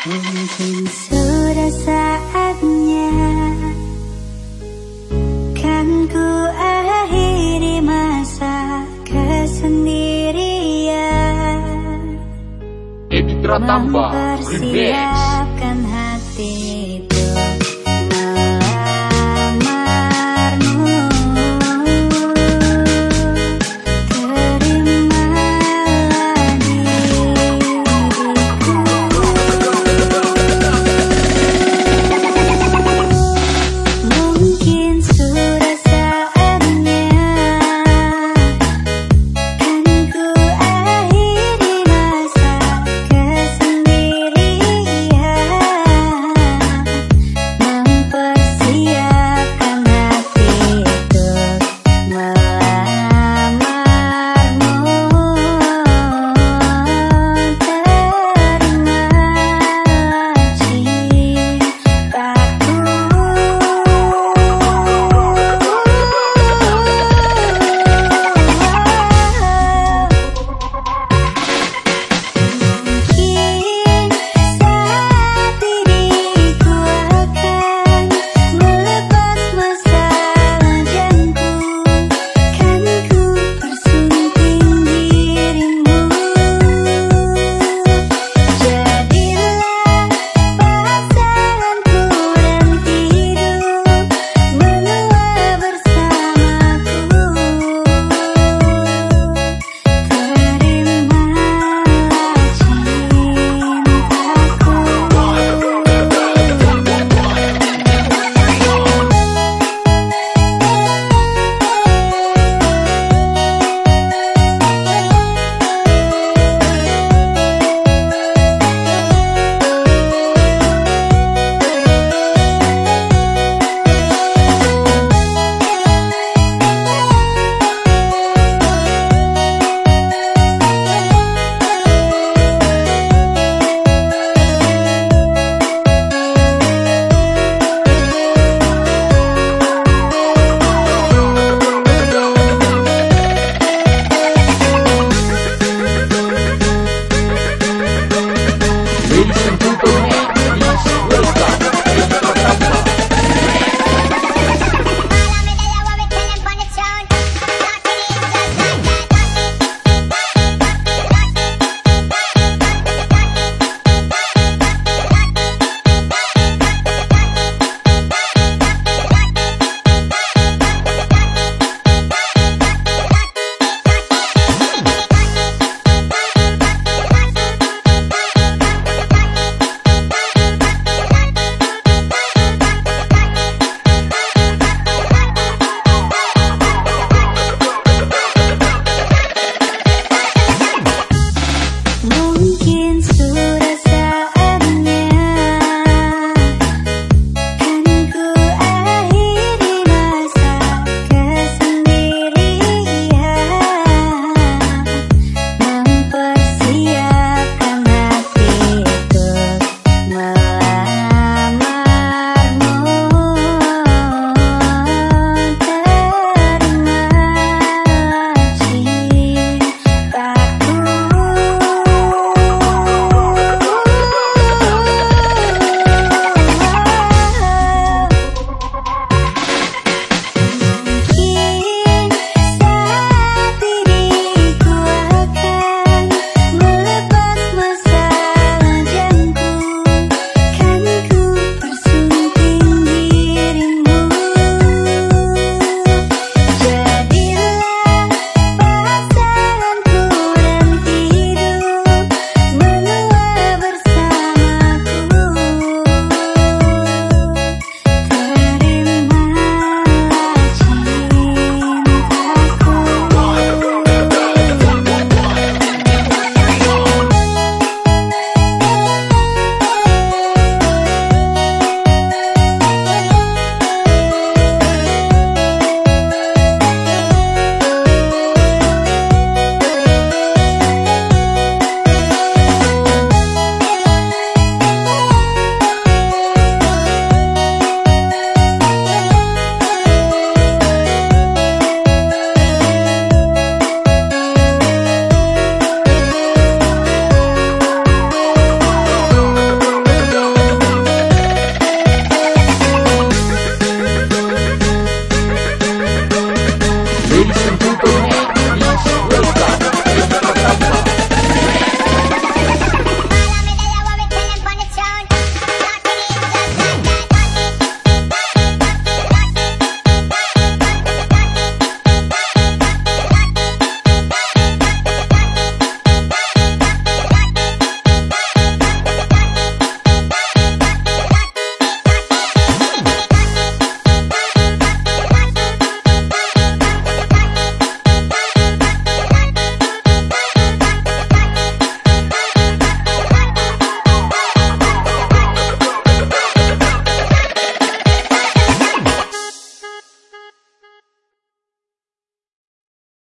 Mungkin sudah saatnya Kan ku akhiri masa kesendirian. Editra tambah remix